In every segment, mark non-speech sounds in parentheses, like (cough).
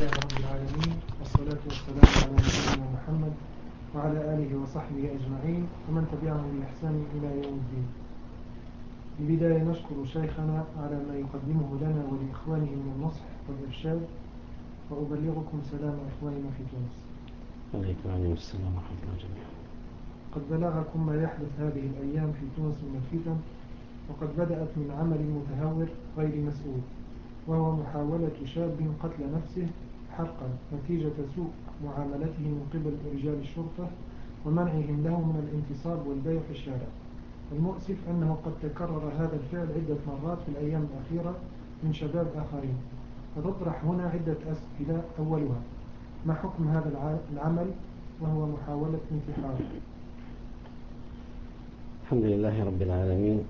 لله رب العالمين والصلاة والسلام على نبينا محمد وعلى آله وصحبه أجمعين ومن تبعهم بإحسان إلى يوم الدين. في البداية نشكر شيخنا على ما يقدمه لنا ولإخوانه من النصح والإرشاد وأبلغكم سلام إخواننا في تونس. عليكم السلام ورحمة الله جميعا. قد بلغكم ما يحدث هذه الأيام في تونس من الفتن وقد بدأت من عمل متهور غير مسؤول وهو محاولة شاب قتل نفسه حقا نتيجة سوء معاملته من قبل رجال الشرطة ومنعهم له من الانتصاب والبيع في الشارع. المؤسف أنه قد تكرر هذا الفعل عدة مرات في الأيام الأخيرة من شباب آخرين. فتطرح هنا عدة أسئلة أولها. ما حكم هذا العمل؟ وهو محاولة انتحار. الحمد لله رب العالمين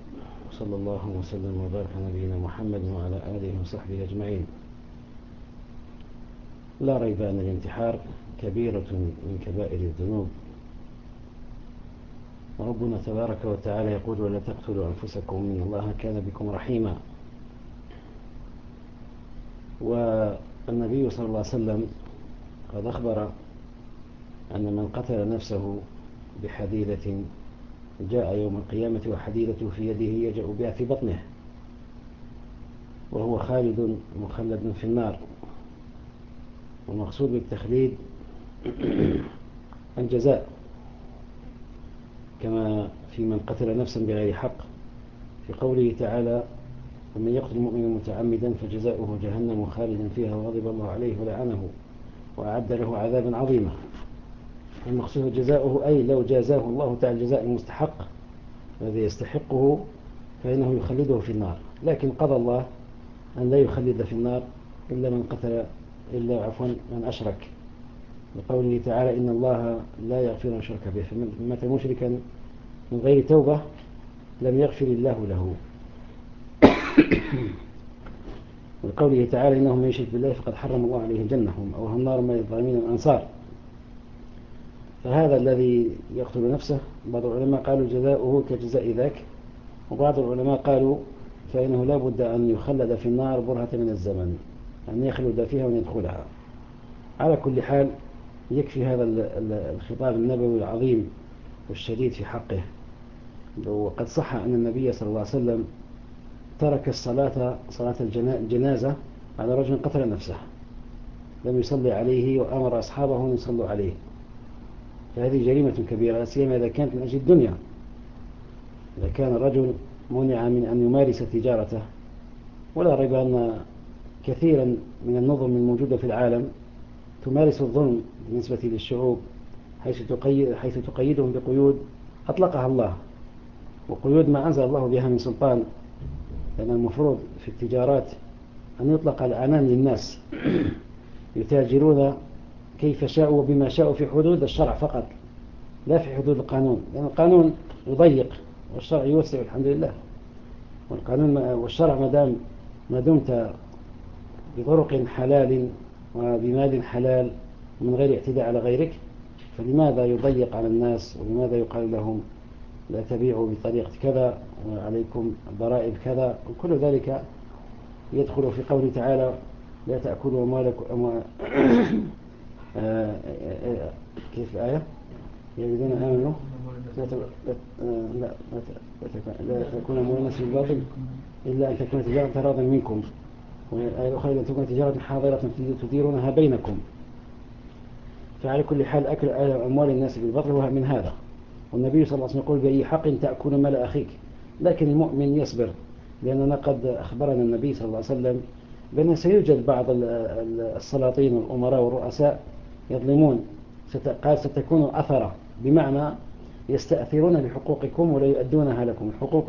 وصلى الله وسلم وبارك على نبينا محمد وعلى آله وصحبه أجمعين. لا ريب أن الانتحار كبيرة من كبائر الذنوب. وربنا تبارك وتعالى يقول ولا تقتلوا أنفسكم إن الله كان بكم رحيما. والنبي صلى الله عليه وسلم قد أخبر أن من قتل نفسه بحديدة جاء يوم القيامة وحديدته في يده يجأ بها في بطنه وهو خالد مخلد في النار. والمقصود بالتخليد (clears throat) الجزاء كما في من قتل نفسا بغير حق. في قوله تعالى ومن يقتل مؤمنا متعمدا فجزاؤه جهنم خالدا فيها وغضب الله عليه ولعنه وأعد له عذابا عظيما. المقصود جزاؤه أي لو جازاه الله تعالى الجزاء المستحق الذي يستحقه فإنه يخلده في النار. لكن قضى الله أن لا يخلد في النار إلا من قتل إلا عفوا من أشرك. لقوله تعالى إن الله لا يغفر أن شرك به. فمن مات مشركا من غير توبة لم يغفر الله له. (coughs) ولقوله تعالى إنه من يشرك بالله فقد حرم الله عليه الجنة أو النار من الظالمين الأنصار. فهذا الذي يقتل نفسه بعض العلماء قالوا جزاؤه كجزاء ذاك وبعض العلماء قالوا فإنه لا بد أن يخلد في النار برهة من الزمن. أن يخلد فيها وأن يدخلها. على كل حال يكفي هذا الخطاب النبوي العظيم والشديد في حقه. وقد صح أن النبي صلى الله عليه وسلم ترك الصلاة صلاة الجنازة على رجل قتل نفسه. لم يصلي عليه وأمر أصحابه أن يصلوا عليه. فهذه جريمة كبيرة سيما إذا كانت من أجل الدنيا. إذا كان الرجل منع من أن يمارس تجارته ولا ريب أن كثيرا من النظم الموجودة في العالم تمارس الظلم بالنسبة للشعوب حيث, تقيد حيث تقيدهم بقيود أطلقها الله وقيود ما أنزل الله بها من سلطان لأن المفروض في التجارات أن يطلق الأمان للناس. (clears throat) يتاجرون كيف شاءوا وبما شاءوا في حدود الشرع فقط لا في حدود القانون لأن القانون يضيق والشرع يوسع الحمد لله. والقانون والشرع ما دام ما دمت بطرق حلال وبمال حلال من غير اعتداء على غيرك فلماذا يضيق على الناس ولماذا يقال لهم لا تبيعوا بطريقة كذا وعليكم ضرائب كذا؟ وكل ذلك يدخل في قوله تعالى لا تأكلوا أموالكم (coughs) آه، آه، آه، كيف الآية؟ الذين آمنوا لا لا لا تكون أموالنا في الباطل إلا أن تكون تجارة تراضا منكم. والآية الأخرى أن تكون تجارة حاضرة تديرونها بينكم. فعلى كل حال أكل أموال الناس بالباطل هو من هذا. والنبي صلى الله عليه وسلم يقول بأي حق تأكل مال أخيك. لكن المؤمن يصبر لأننا قد أخبرنا النبي صلى الله عليه وسلم بأن سيوجد بعض السلاطين والأمراء والرؤساء يظلمون. قال ستكون أثرة بمعنى يستأثرون بحقوقكم ولا يؤدونها لكم. الحقوق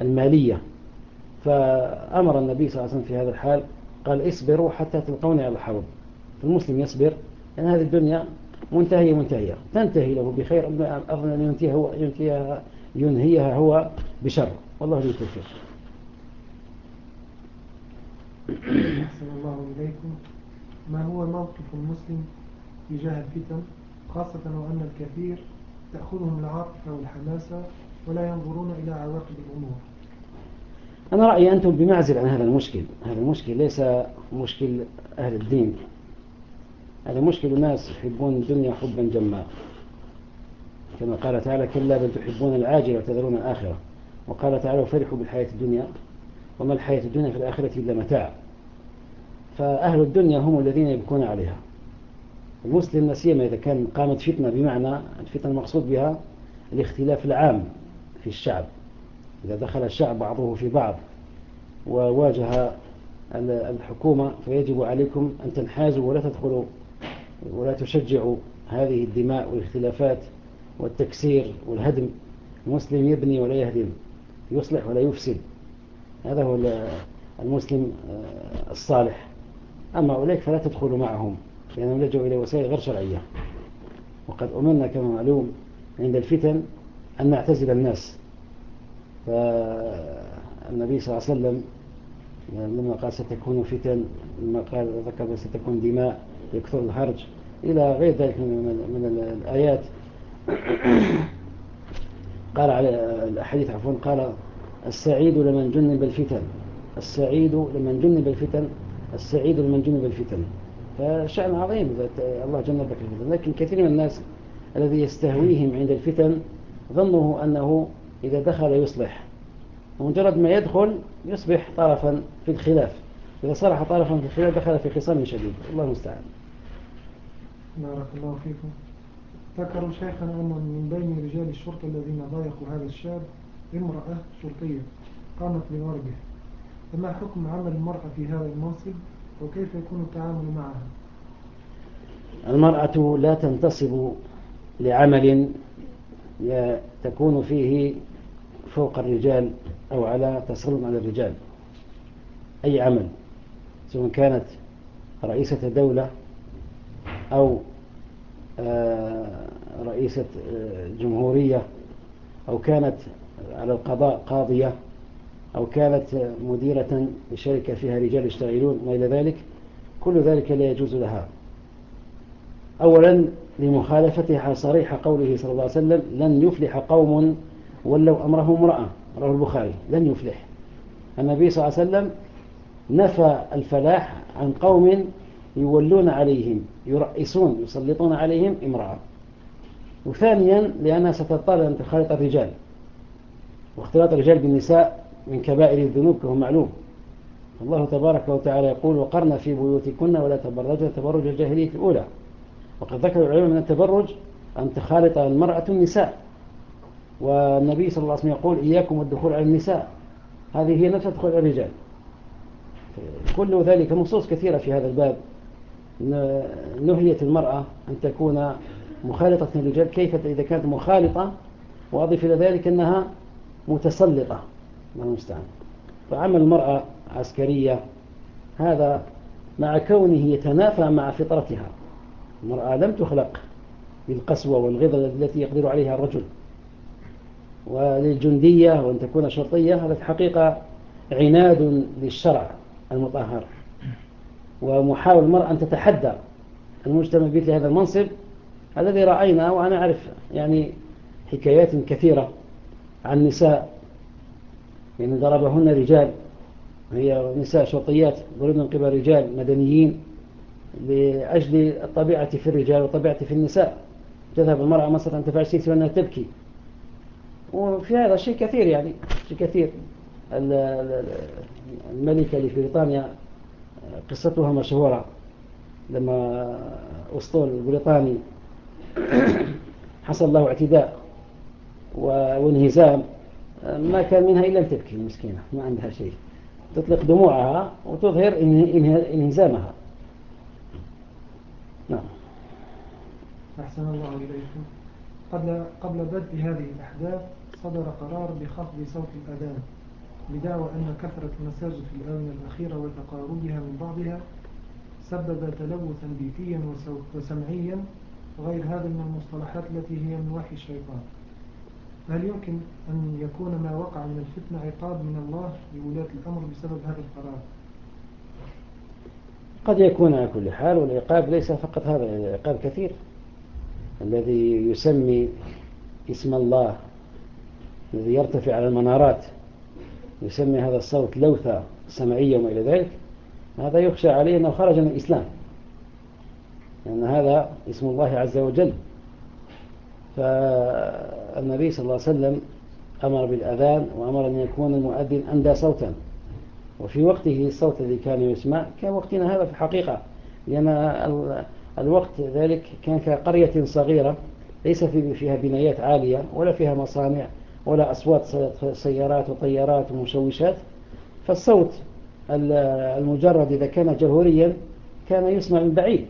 المالية. فأمر النبي صلى الله عليه وسلم في هذا الحال قال اصبروا حتى تلقوني على الحوض. فالمسلم يصبر لأن هذه الدنيا منتهية منتهية. تنتهي له بخير أظن أن ينتهيها هو, ينتهيها, ينهيها هو بشر. والله له التوفيق أحسن الله إليكم. ما هو موقف المسلم تجاه الفتن؟ خاصة وأن الكثير تأخذهم العاطفة والحماسة ولا ينظرون إلى عواقب الأمور. أنا رأيي أنتم بمعزل عن هذا المشكل. هذا المشكل ليس مشكل أهل الدين. هذا مشكل الناس يحبون الدنيا حبا جما. كما قال تعالى كلا بل تحبون العاجل وتذرون الآخرة. وقال تعالى فرحوا بالحياة الدنيا وما الحياة الدنيا في الآخرة إلا متاع. فأهل الدنيا هم الذين يبكون عليها. المسلم نسيما إذا كان قامت فتنة بمعنى الفتنة المقصود بها الاختلاف العام في الشعب. إذا دخل الشعب بعضه في بعض وواجه الحكومة فيجب عليكم أن تنحازوا ولا تدخلوا ولا تشجعوا هذه الدماء والاختلافات والتكسير والهدم. المسلم يبني ولا يهدم يصلح ولا يفسد. هذا هو المسلم آه، الصالح. أما أولئك فلا تدخلوا معهم لأنهم لجوا إلى وسائل غير شرعية. وقد أمرنا كما معلوم عند الفتن أن نعتزل الناس. فالنبي صلى الله عليه وسلم لما قال ستكون فتن لما قال ذكر ستكون دماء يكثر الهرج إلى غير ذلك من الآيات. (coughs) قال على الأحاديث عفوا قال السعيد لمن جنب الفتن. السعيد لمن جنب الفتن. السعيد لمن جنب الفتن. فشأن عظيم إذا الله جنبك الفتن. لكن كثير من الناس الذي يستهويهم عند الفتن ظنه أنه إذا دخل يصلح ومجرد ما يدخل يصبح طرفا في الخلاف. إذا صرح طرفا في الخلاف دخل في خصام شديد. الله المستعان. بارك الله فيكم. ذكروا شيخنا أن من بين رجال الشرطة الذين ضايقوا هذا الشاب امرأة شرطية قامت بضربه. فما حكم عمل المرأة في هذا المنصب؟ وكيف يكون التعامل معها؟ المرأة لا تنتصب لعمل تكون فيه فوق الرجال أو على تسلم على الرجال. أي عمل؟ سواء كانت رئيسة دولة أو آه، رئيسة آه، جمهورية أو كانت على القضاء قاضية أو كانت مديرة لشركة فيها رجال يشتغلون وإلى ذلك كل ذلك لا يجوز لها. أولا لمخالفتها صريح قوله صلى الله عليه وسلم لن يفلح قوم ولو أمرهم امرأة رواه البخاري لن يفلح. النبي صلى الله عليه وسلم نفى الفلاح عن قوم يولون عليهم يرئسون يسلطون عليهم امرأة. وثانيا لأنها ستضطر أن تخالط الرجال. واختلاط الرجال بالنساء من كبائر الذنوب كما معلوم. الله تبارك وتعالى يقول وقرن في بيوتكن ولا تبرجن تبرج الجاهلية الأولى. وقد ذكر العلماء من التبرج أن تخالط المرأة النساء. والنبي صلى الله عليه وسلم يقول إياكم الدخول على النساء. هذه هي نفس تدخل الرجال. كل ذلك نصوص كثيرة في هذا الباب. نهيت المرأة أن تكون مخالطة للرجال كيف إذا كانت مخالطة وأضيف إلى ذلك أنها متسلطة. المستعان؟ فعمل المرأة عسكرية هذا مع كونه يتنافى مع فطرتها. المرأة لم تخلق بالقسوة والغضة التي يقدر عليها الرجل. وللجندية وأن تكون شرطية هذا في حقيقة عناد للشرع المطهر. ومحاول المرأة أن تتحدى المجتمع مثل هذا المنصب الذي رأينا وأنا أعرف يعني حكايات كثيرة عن نساء. يعني ضربهن رجال هي نساء شرطيات ضربن من قبل رجال مدنيين لأجل الطبيعة في الرجال والطبيعة في النساء. تذهب المرأة مثلا أن تفعل شيء وأنها تبكي. وفي هذا شيء كثير يعني شيء كثير. الملكة اللي في بريطانيا قصتها مشهورة. لما أسطول بريطاني (coughs) حصل له اعتداء وانهزام ما كان منها إلا تبكي المسكينة ما عندها شيء. تطلق دموعها وتظهر إنهزامها. نعم. أحسن الله إليكم. قبل قبل بدء هذه الأحداث صدر قرار بخفض صوت الأذان بدعوى أن كثرة المساجد في الآونة الأخيرة وتقاربها من بعضها سبب تلوثا بيتيا وسمعيا وغير هذا من المصطلحات التي هي من وحي الشيطان. هل يمكن أن يكون ما وقع من الفتنة عقاب من الله لولاة الأمر بسبب هذا القرار؟ قد يكون على كل حال والعقاب ليس فقط هذا العقاب كثير. الذي يسمي اسم الله الذي يرتفع على المنارات يسمي هذا الصوت لوثة سمعية وما إلى ذلك هذا يخشى عليه أنه خرج من الإسلام. لأن يعني هذا اسم الله عز وجل. فالنبي صلى الله عليه وسلم أمر بالأذان وأمر أن يكون المؤذن أندى صوتا. وفي وقته الصوت الذي كان يسمع كان وقتنا هذا في الحقيقة. لأن الوقت ذلك كان كقرية صغيرة ليس فيها بنايات عالية ولا فيها مصانع. ولا أصوات سيارات وطيارات ومشوشات فالصوت المجرد إذا كان جهوريا كان يسمع من بعيد.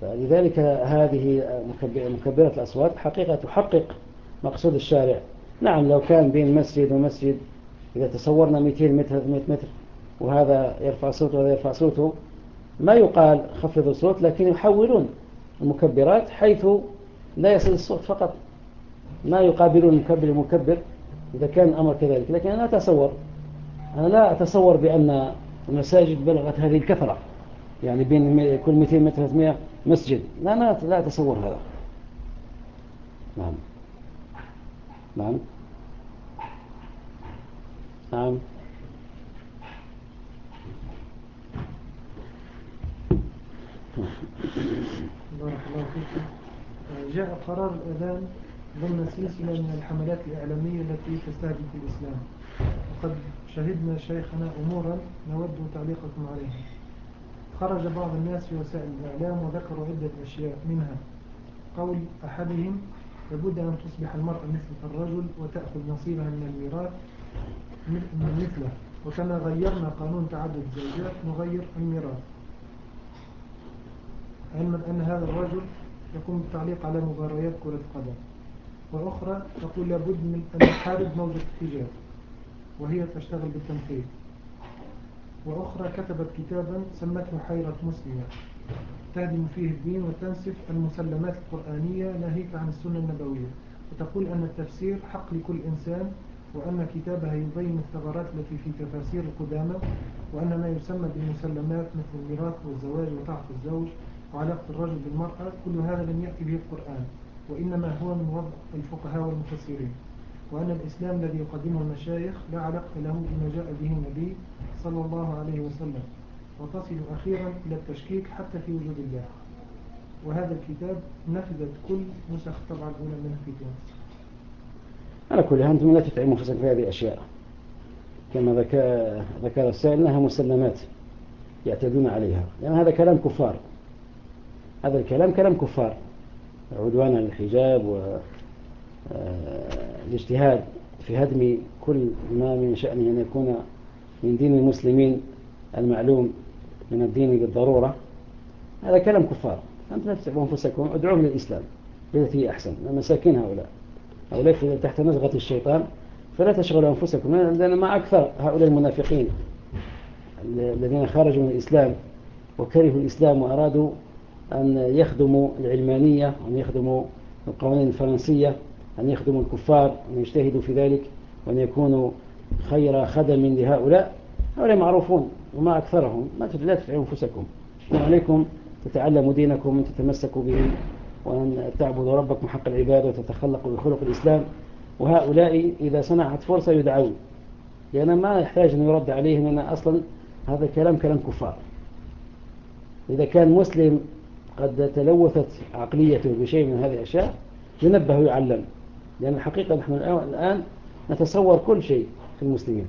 فلذلك هذه مكبرة الأصوات حقيقة تحقق مقصود الشارع. نعم لو كان بين مسجد ومسجد إذا تصورنا 200 متر 300 متر وهذا يرفع صوته وهذا يرفع صوته ما يقال خفض الصوت لكن يحولون المكبرات حيث لا يصل الصوت فقط. ما يقابلون المكبر المكبر إذا كان الأمر كذلك. لكن أنا أتصور أنا لا أتصور بأن المساجد بلغت هذه الكثرة يعني بين كل 200 متر 300 مسجد. لا لا لا أتصور هذا. نعم. نعم. نعم. بارك الله فيكم جاء قرار الأذان ضمن سلسلة من الحملات الإعلامية التي تستهدف الإسلام. وقد شهدنا شيخنا أمورا نود تعليقكم عليها خرج بعض الناس في وسائل الإعلام وذكروا عدة أشياء. منها قول أحدهم لابد أن تصبح المرأة مثل الرجل وتأخذ نصيبها من الميراث مثله. وكما غيرنا قانون تعدد الزوجات نغير الميراث. علما أن هذا الرجل يقوم بالتعليق على مباريات كرة قدم. وأخرى تقول لابد من أن نحارب موجة الحجاب وهي تشتغل بالتمثيل وأخرى كتبت كتابا سمته حيرة مسلمة تهدم فيه الدين وتنسف المسلمات القرآنية ناهيك عن السنة النبوية. وتقول أن التفسير حق لكل إنسان وأن كتابها يبين الثغرات التي في تفاسير القدامى وأن ما يسمى بالمسلمات مثل الميراث والزواج وطاعة الزوج وعلاقة الرجل بالمرأة كل هذا لم يأتي به القرآن. وإنما هو من وضع الفقهاء والمفسرين وأن الإسلام الذي يقدمه المشايخ لا علاقة له بما جاء به النبي صلى الله عليه وسلم وتصل أخيرا إلى التشكيك حتى في وجود الله. وهذا الكتاب نفذت كل نسخ طبعا الأولى منه في تونس على كل أنتم لا تتعبوا أنفسكم في هذه الأشياء. كما ذكر السائل أنها مسلمات يعتدون عليها. لأن هذا كلام كفار. هذا الكلام كلام كفار. عدوان الحجاب والاجتهاد آه، في هدم كل ما من شأنه أن يكون من دين المسلمين المعلوم من الدين بالضرورة. هذا كلام كفار. أنتم لا تتعبوا أنفسكم ادعوهم للإسلام بالتي هي أحسن مساكين هؤلاء هؤلاء تحت نزغة الشيطان فلا تشغلوا أنفسكم. لأن ما أكثر هؤلاء المنافقين الذين خرجوا من الإسلام وكرهوا الإسلام وأرادوا أن يخدموا العلمانية أن يخدموا القوانين الفرنسية أن يخدموا الكفار أن يجتهدوا في ذلك وأن يكونوا خير خدم لهؤلاء. هؤلاء معروفون وما أكثرهم. ما لا تدفعوا أنفسكم. وعليكم تتعلموا دينكم وتتمسكوا به وأن تعبدوا ربكم حق العبادة وتتخلقوا بخلق الإسلام. وهؤلاء إذا سنحت فرصة يدعون. لأن ما يحتاج أن يرد عليهم أن أصلا هذا الكلام كلام كفار. إذا كان مسلم قد تلوثت عقليته بشيء من هذه الأشياء ينبه ويعلم. لأن الحقيقة نحن الآن نتصور كل شيء في المسلمين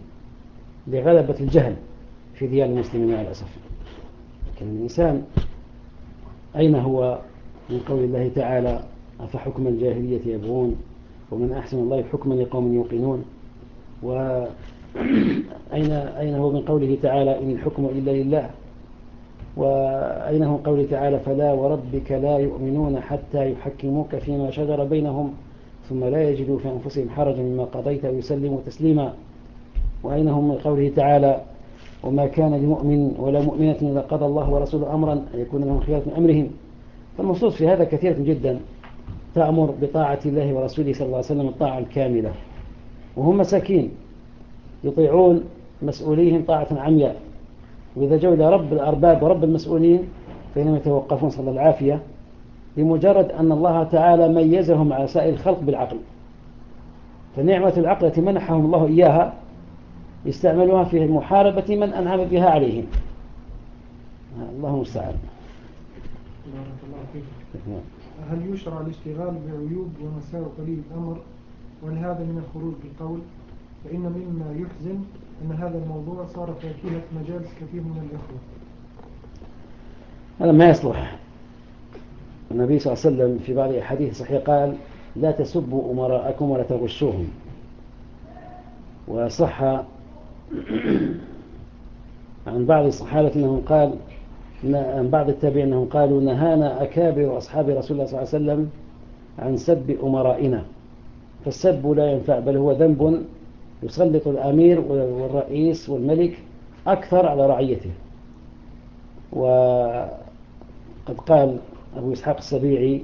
لغلبة الجهل في ديار المسلمين مع الأسف. لكن الإنسان أين هو؟ من قول الله تعالى أفحكم الجاهلية يبغون؟ ومن أحسن الله حكما لقوم يوقنون؟ وأين (clears throat) أين هو من قوله تعالى إن الحكم إلا لله؟ وأين هو قوله تعالى فلا وربك لا يؤمنون حتى يحكموك فيما شجر بينهم ثم لا يجدوا في أنفسهم حرجا مما قضيت ويسلموا تسليما. وأين هم من قوله تعالى وما كان لمؤمن ولا مؤمنة إذا قضى الله ورسوله أمرا أن يكون لهم خيارة من أمرهم. فالنصوص في هذا كثيرة جدا تأمر بطاعة الله ورسوله صلى الله عليه وسلم الطاعة الكاملة. وهم مساكين يطيعون مسؤوليهم طاعة عمياء. وإذا جو إلى رب الأرباب ورب المسؤولين فإنهم يتوقفون صلى العافية لمجرد أن الله تعالى ميزهم على سائر الخلق بالعقل. فنعمة العقل التي منحهم الله إياها يستعملوها في محاربة من أنعم بها عليهم. الله المستعان. فيك. هل يشرع الاشتغال بعيوب ومساوئ ولي الأمر؟ وهل هذا من الخروج بالقول فإن مما يحزن أن هذا الموضوع صار فاكهة مجالس كثير من الإخوة. هذا ما يصلح. النبي صلى الله عليه وسلم في بعض الحديث صحيح قال لا تسبوا أمراءكم ولا تغشوهم. وصح (clears throat) عن بعض الصحابة أنهم قال عن بعض التابعين أنهم قالوا نهانا أكابر أصحاب رسول الله صلى الله عليه وسلم عن سب أمرائنا. فالسب لا ينفع بل هو ذنب يسلط الأمير والرئيس والملك أكثر على رعيته. وقد قال أبو إسحاق السبيعي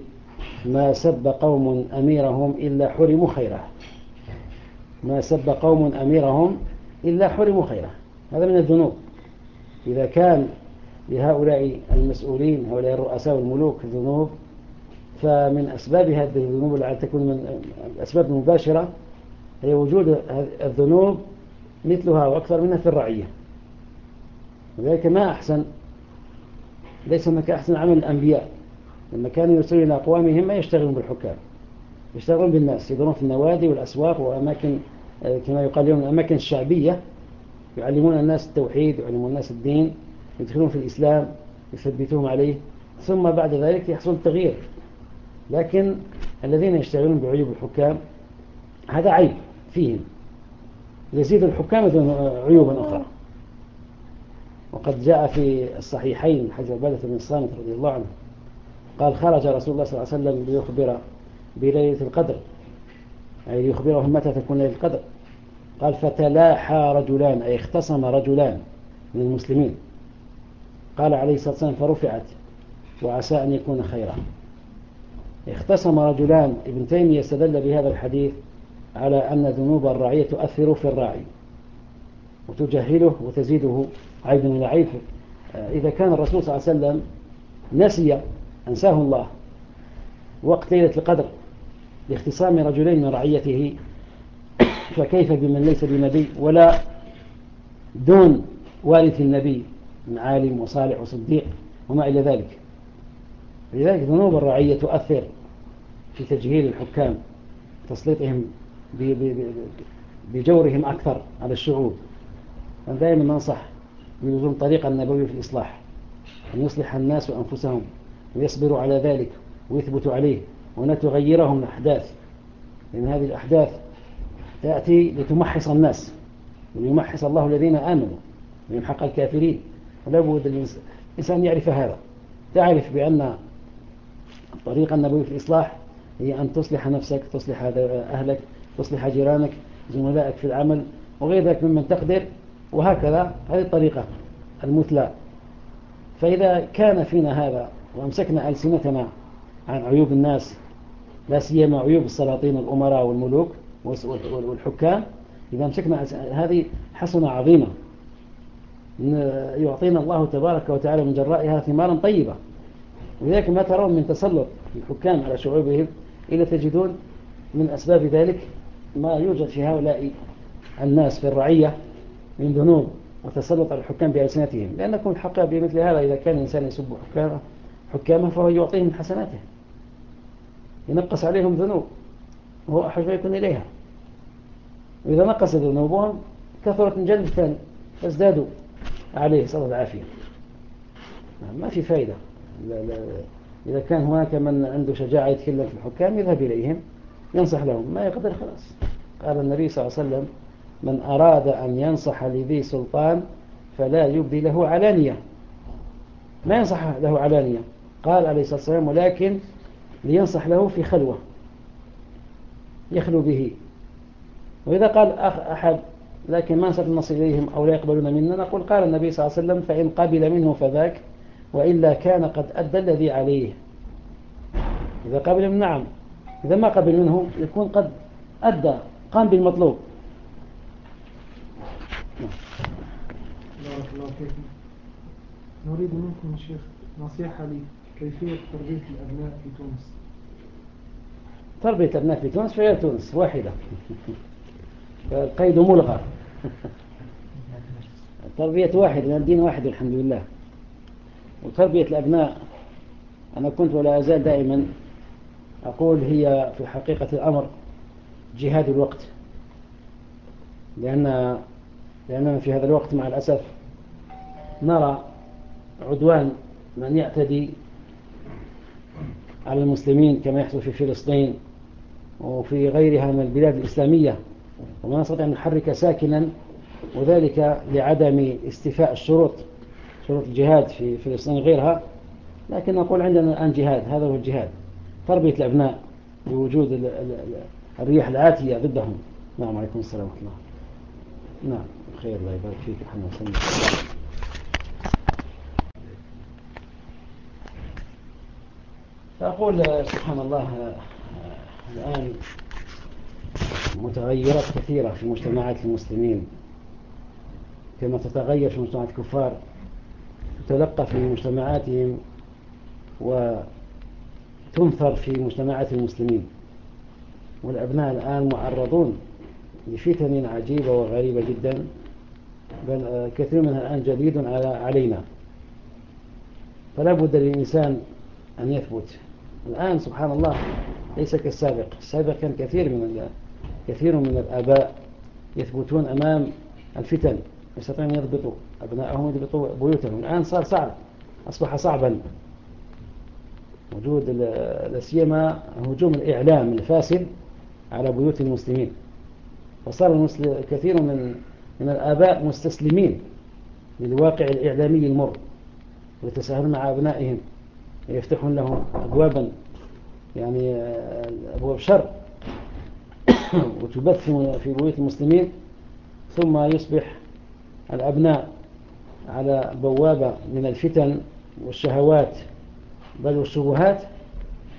ما سب قوم أميرهم إلا حرموا خيره. ما سب قوم أميرهم إلا حرموا خيره. هذا من الذنوب. إذا كان لهؤلاء المسؤولين هؤلاء الرؤساء والملوك ذنوب فمن أسباب هذه الذنوب التي تكون من الأسباب المباشرة هي وجود الذنوب مثلها وأكثر منها في الرعية. وذلك ما أحسن ليس هناك أحسن عمل الأنبياء. لما كانوا يرسلون إلى أقوامهم ما يشتغلون بالحكام يشتغلون بالناس يدورون في النوادي والأسواق وأماكن آه، كما يقال اليوم الأماكن الشعبية. يعلمون الناس التوحيد يعلمون الناس الدين يدخلون في الإسلام يثبتوهم عليه. ثم بعد ذلك يحصل التغيير. لكن الذين يشتغلون بعيوب الحكام هذا عيب. فيهم. يزيد الحكام عيوبا أخرى. وقد جاء في الصحيحين حديث عبادة بن الصامت رضي الله عنه قال خرج رسول الله صلى الله عليه وسلم ليخبر بليلة القدر. أي ليخبرهم متى تكون ليلة القدر؟ قال فتلاحى رجلان أي اختصم رجلان من المسلمين. قال عليه الصلاة والسلام فرفعت وعسى أن يكون خيرا. اختصم رجلان ابن تيمية استدل بهذا الحديث على أن ذنوب الرعية تؤثر في الراعي وتجهله وتزيده عيبا إلى عيب إذا كان الرسول صلى الله عليه وسلم نسي أنساه الله وقت ليلة القدر لاختصام رجلين من رعيته (coughs) فكيف بمن ليس بنبي ولا دون وارث النبي من عالم وصالح وصديق وما إلى ذلك؟ لذلك ذنوب الرعية تؤثر في تجهيل الحكام تسليطهم بجورهم أكثر على الشعوب. أنا دائما ننصح بلزوم طريق النبوي في الإصلاح أن يصلح الناس أنفسهم ويصبروا على ذلك ويثبتوا عليه ولا تغيرهم الأحداث لأن هذه الأحداث تأتي لتمحص الناس وليمحص الله الذين آمنوا ويمحق الكافرين. ولا بد الإنسان يعرف هذا. تعرف بأن الطريق النبوي في الإصلاح هي أن تصلح نفسك تصلح أهلك تصلح جيرانك زملائك في العمل وغير ذلك ممن تقدر وهكذا. هذه الطريقة المثلى. فإذا كان فينا هذا وأمسكنا ألسنتنا عن عيوب الناس لا سيما عيوب السلاطين الأمراء والملوك والحكام إذا أمسكنا هذه حسنة عظيمة. يعطينا الله تبارك وتعالى من جرائها ثمارا طيبة. ولذلك ما ترون من تسلط الحكام على شعوبهم إلا تجدون من أسباب ذلك ما يوجد في هؤلاء الناس في الرعية من ذنوب وتسلط على الحكام بألسنتهم. لأنكم الحق بمثل هذا إذا كان الإنسان يسب حكامه حكامه فهو يعطيهم من حسناته. ينقص عليهم ذنوب وهو ما يكون إليها. وإذا نقص ذنوبهم كثرت من جانب الثاني فازدادوا عليه صلى الله العافية. ما في فائدة لا لا إذا كان هناك من عنده شجاعة يتكلم في الحكام يذهب إليهم. ينصح لهم. ما يقدر خلاص. قال النبي صلى الله عليه وسلم من أراد أن ينصح لذي سلطان فلا يبدي له علانية. ما ينصح له علانية. قال عليه الصلاة والسلام ولكن لينصح له في خلوة. يخلو به. وإذا قال أخ أحد لكن ما نستطيع نصل إليهم أو لا يقبلون منا؟ نقول قال النبي صلى الله عليه وسلم فإن قبل منه فذاك وإلا كان قد أدى الذي عليه. إذا قبل نعم. إذا ما قبل منه يكون قد أدى قام بالمطلوب. بارك الله فيكم نريد منكم شيخ نصيحة لي كيفية تربية الأبناء في تونس. تربية الأبناء في تونس فهي تونس واحدة. القيد ملغى. تربية واحد لأن الدين واحد الحمد لله. وتربية الأبناء أنا كنت ولا أزال دائما أقول هي في حقيقة الأمر جهاد الوقت. لأن لأننا في هذا الوقت مع الأسف نرى عدوان من يعتدي على المسلمين كما يحصل في فلسطين وفي غيرها من البلاد الإسلامية وما نستطيع أن نحرك ساكنا وذلك لعدم استيفاء الشروط شروط الجهاد في فلسطين غيرها لكن نقول عندنا الآن جهاد هذا هو الجهاد. تربية الأبناء بوجود الرياح الآتية ضدهم. نعم عليكم السلام ورحمة الله. نعم خير الله يبارك فيك. محمد صلى فأقول سبحان الله الآن متغيرات كثيرة في مجتمعات المسلمين. كما تتغير في مجتمعات الكفار تتلقى في مجتمعاتهم وتنثر في مجتمعات المسلمين. والأبناء الآن معرضون لفتن عجيبة وغريبة جدا بل كثير منها الآن جديد علينا. فلا بد للإنسان أن يثبت. الآن سبحان الله ليس كالسابق. السابق كان كثير من كثير من الآباء يثبتون أمام الفتن يستطيعون يضبطوا أبنائهم يضبطوا بيوتهم. الآن صار صعب أصبح صعبا. وجود لا سيما هجوم الإعلام الفاسد على بيوت المسلمين. فصار كثير من من الآباء مستسلمين للواقع الإعلامي المر ويتساهلون مع أبنائهم ويفتحون لهم أبوابا يعني أبواب شر. (coughs) وتبث في بيوت المسلمين ثم يصبح الأبناء على بوابة من الفتن والشهوات بل والشبهات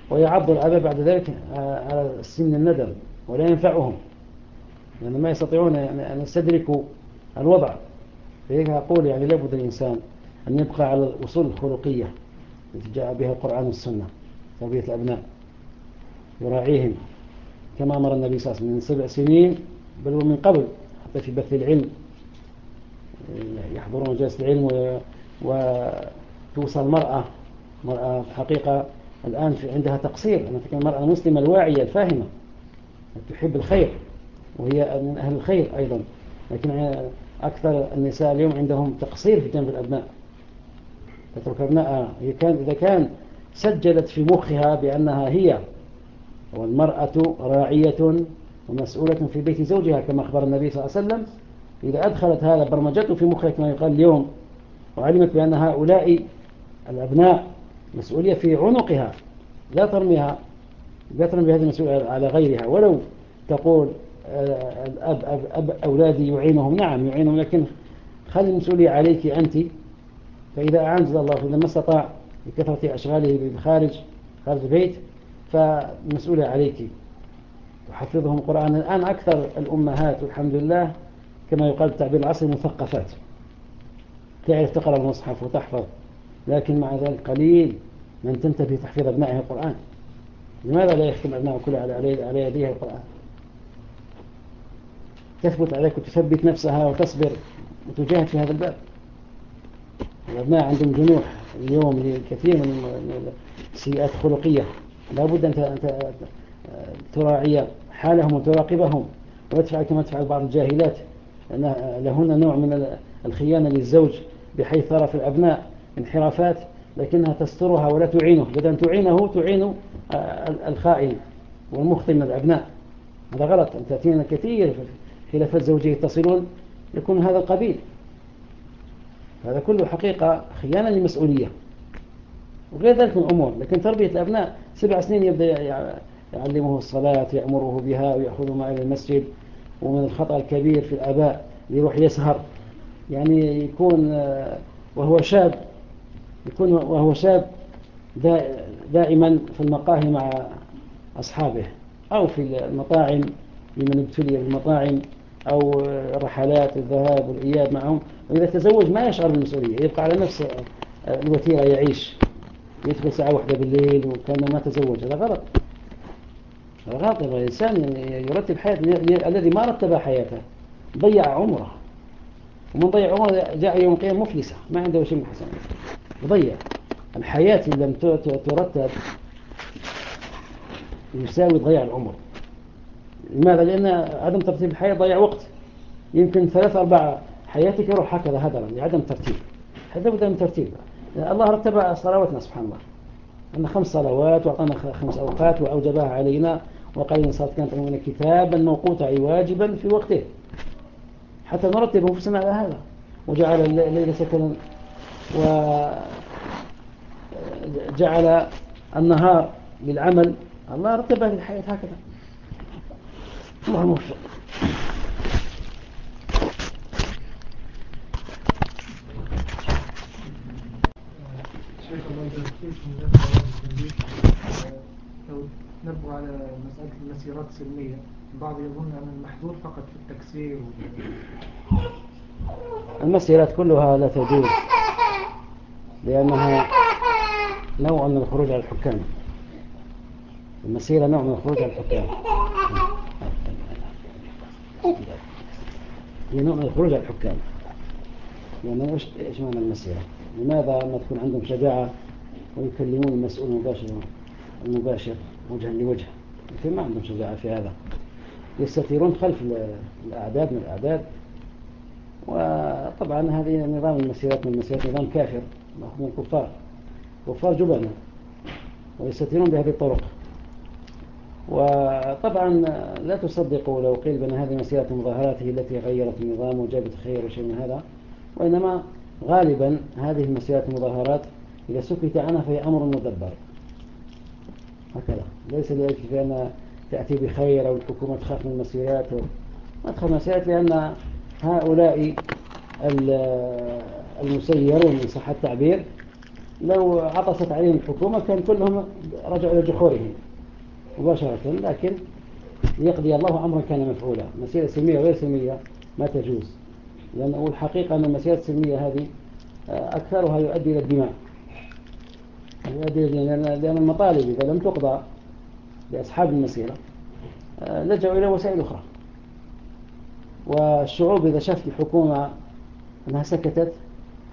ويعض الأباء بعد ذلك على سن الندم ولا ينفعهم. لأن ما يستطيعون أن يستدركوا الوضع. فهيك أقول يعني لابد الإنسان أن يبقى على الأصول الخلقية التي جاء بها القرآن والسنة تربية الأبناء يراعيهم. كما أمر النبي صلى الله عليه وسلم من سبع سنين بل ومن قبل حتى في بث العلم. يحضرون مجالس العلم وتوصل المرأة حقيقة الآن في عندها تقصير. أنا أتكلم المرأة المسلمة الواعية الفاهمة تحب الخير وهي من أهل الخير أيضا. لكن أكثر النساء اليوم عندهم تقصير في جنب الأبناء. تترك أبنائها كان إذا كان سجلت في مخها بأنها هي والمرأة راعية ومسؤولة في بيت زوجها كما أخبر النبي صلى الله عليه وسلم إذا أدخلت هذا برمجته في مخها كما يقال اليوم وعلمت بأن هؤلاء الأبناء مسؤولية في عنقها لا ترميها لا ترمي هذه المسؤولية على غيرها. ولو تقول آه، الأب أب أب أولادي يعينهم. نعم يعينهم لكن خلي المسؤولية عليك أنت. فإذا أعنز الله إذا ما استطاع بكثرة أشغاله بالخارج خارج البيت فالمسؤولية عليك. تحفظهم القرآن. الآن أكثر الأمهات والحمد لله كما يقال بالتعبير العصري مثقفات. تعرف تقرأ المصحف وتحفظ. لكن مع ذلك قليل من تنتبه تحفيظ أبنائها القرآن. لماذا لا يختم أبنائه كله على على يديها القرآن؟ تثبت عليك وتثبت نفسها وتصبر وتجاهد في هذا الباب. الأبناء عندهم جنوح اليوم لكثير من السيئات الخلقية. لا بد أن تراعي حالهم وتراقبهم وتفعل كما تفعل بعض الجاهلات. لهن نوع من الخيانة للزوج بحيث ترى في الأبناء. انحرافات لكنها تسترها ولا تعينه. بدل أن تعينه تعين الخائن والمخطئ من الأبناء. هذا غلط. أن تأتينا كثير خلافات زوجية يتصلون يكون هذا القبيل هذا كله حقيقة خيانة للمسؤولية. وغير ذلك من الأمور. لكن تربية الأبناء سبع سنين يبدأ يعلمه الصلاة يأمره بها ويأخذه معه إلى المسجد. ومن الخطأ الكبير في الآباء يروح يسهر. يعني يكون آه، وهو شاب يكون وهو شاب دائما في المقاهي مع أصحابه أو في المطاعم لمن ابتلي بالمطاعم أو رحلات الذهاب والإياب معهم. وإذا تزوج ما يشعر بالمسؤولية يبقى على نفس الوتيرة يعيش يدخل ساعة واحدة بالليل وكأنه ما تزوج. هذا غلط. هذا غلط الإنسان. يرتب حياة الذي ما رتب حياته ضيع عمره. ومن ضيع عمره جاء يوم القيامة مفلسة ما عنده شيء من حسن وضيع الحياة إن لم ترتب يساوي ضياع العمر. لماذا؟ لأن عدم ترتيب الحياة ضيع وقت. يمكن ثلاث أربع حياتك يروح هكذا هدرا لعدم ترتيب. هذا بد من ترتيب. الله رتب صلواتنا سبحان الله. أن خمس صلوات وأعطانا خمس أوقات وأوجبها علينا. وقال إن صلاة كانت من كتابا موقوتا أي واجبا في وقته. حتى نرتب أنفسنا على هذا. وجعل الليل سكنا وجعل النهار للعمل. الله رتبها في الحياة هكذا. الله موفق. لو نبغى على مسألة المسيرات السلمية. البعض يظن أن المحظور فقط في التكسير المسيرات كلها لا تجوز لأنها نوع من الخروج على الحكام. المسيرة نوع من الخروج على الحكام. هي نوع من الخروج على الحكام. يعني إيش إيش معنى المسيرة؟ لماذا ما تكون عندهم شجاعة ويكلمون المسؤول المباشر المباشر وجها لوجه؟ لكن ما عندهم شجاعة في هذا. يستثيرون خلف الأعداد من الأعداد. وطبعا هذه نظام المسيرات من المسيرات نظام كافر. من الكفار. كفار جبنة ويستثيرون بهذه الطرق. وطبعا لا تصدقوا لو قيل بأن هذه مسيرة مظاهراته التي غيرت النظام وجابت خير وشيء من هذا وإنما غالبا هذه المسيرات المظاهرات إذا سكت عنها فهي أمر مدبر. هكذا. ليس لذلك بأن تأتي بخير أو الحكومة تخاف من المسيرات ما تخاف من المسيرات لأن هؤلاء المسيرون من صح التعبير. لو عطست عليهم الحكومة كان كلهم رجعوا إلى جحورهم مباشرة لكن يقضي الله أمرا كان مفعولا. مسيرة سلمية وغير سلمية ما تجوز لأن الحقيقة أن المسيرة السلمية هذه أكثرها يؤدي إلى الدماء. يؤدي لأن المطالب إذا لم تقضى لأصحاب المسيرة لجأوا إلى وسائل أخرى. والشعوب إذا شافت الحكومة أنها سكتت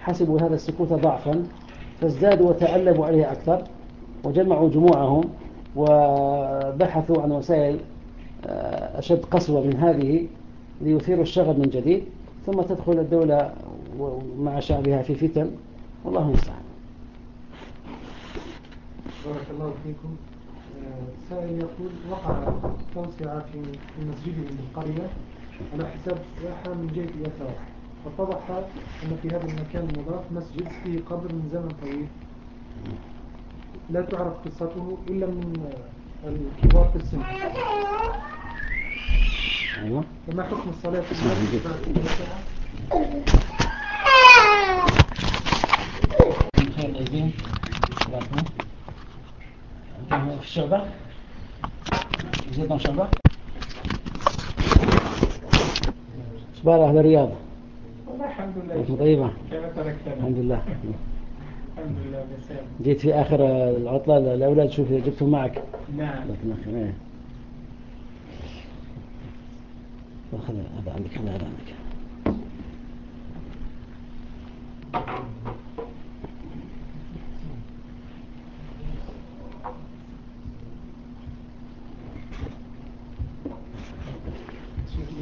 حسبوا هذا السكوت ضعفا فازدادوا وتألبوا عليه أكثر وجمعوا جموعهم وبحثوا عن وسائل آه، أشد قسوة من هذه ليثيروا الشغب من جديد ثم تدخل الدولة مع شعبها في فتن. والله المستعان. بارك الله فيكم. آه، سائل يقول وقع توسعة في مسجد القرية على حساب ساحة من جهة اليسار واتضح أن في هذا المكان المضاف مسجد فيه قبر من زمن طويل. لا تعرف قصته إلا من الكبار في السن. أيوة. فما حكم الصلاة في المسجد في الشعبة زيدنا شعبة أخبار أهل الرياض الحمد لله. طيبة. الحمد لله. الحمد لله بخير. جيت في آخر العطلة الأولاد شوف جبتهم معك. نعم. لكن إيه. خذ هذا عندك هذا عندك.